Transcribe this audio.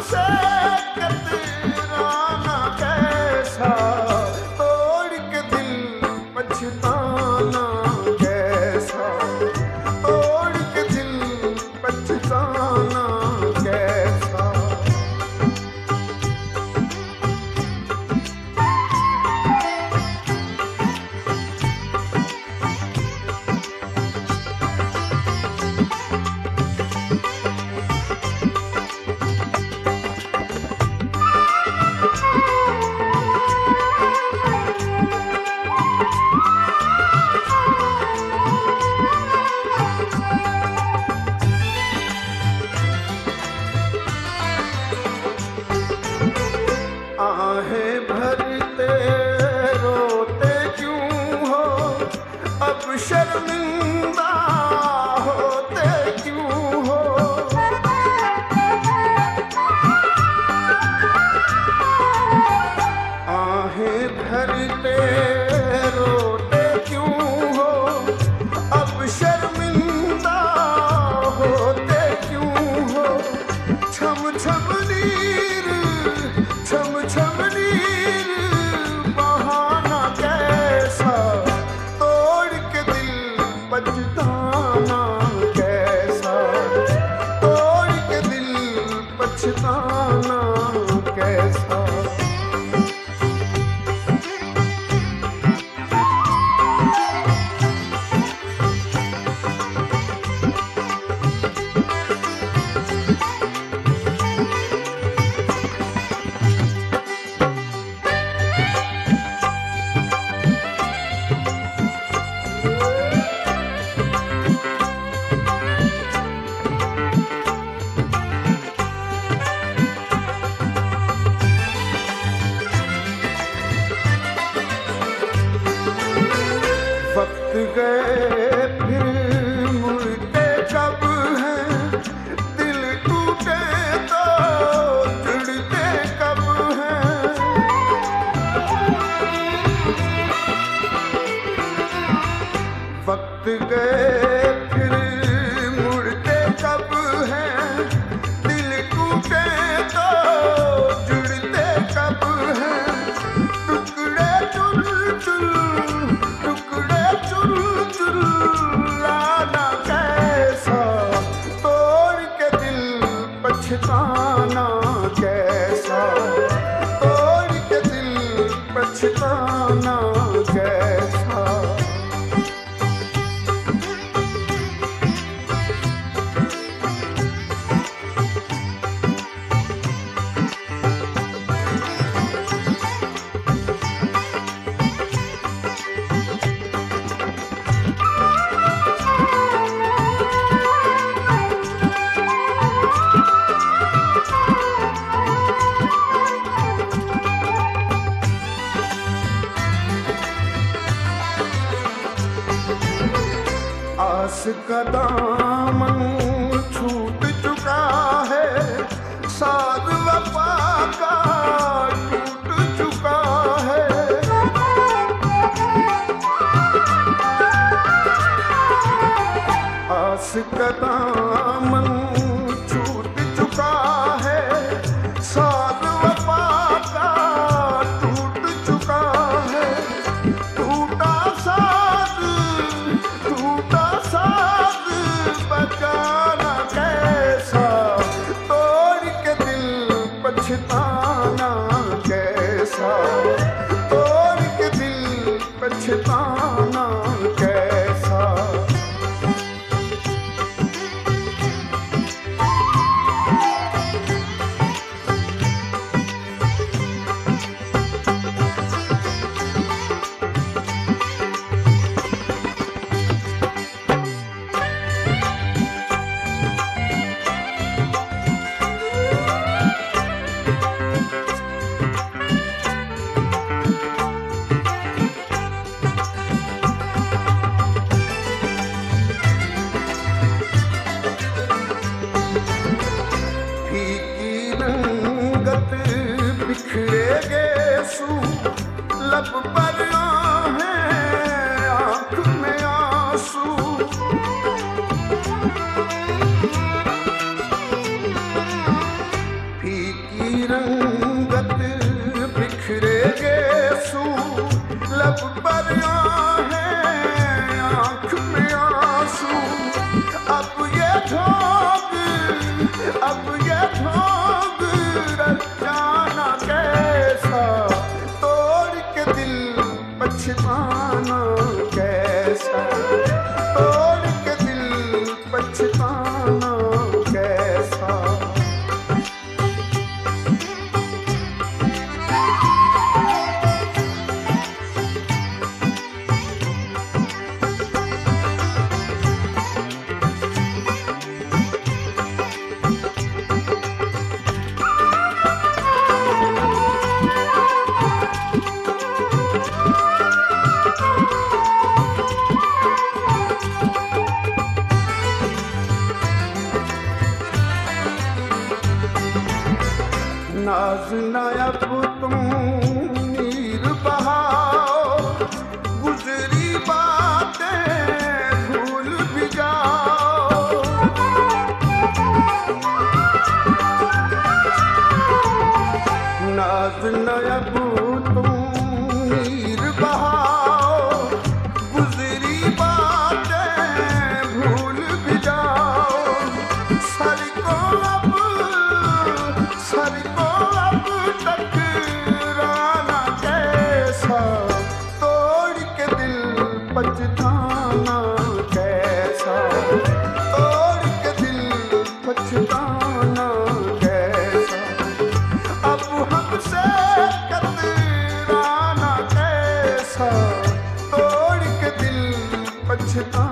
Say. कुछ पाना कै कदम छूट चुका है। साध वफा का टूट चुका है। आस कदम दामन छूट चुका है। साध Let me पछता Nazina पछताना कैसा? तोड़ के दिल पछताना कैसा? अब हमसे कतराना कैसा? तोड़ के दिल पछताना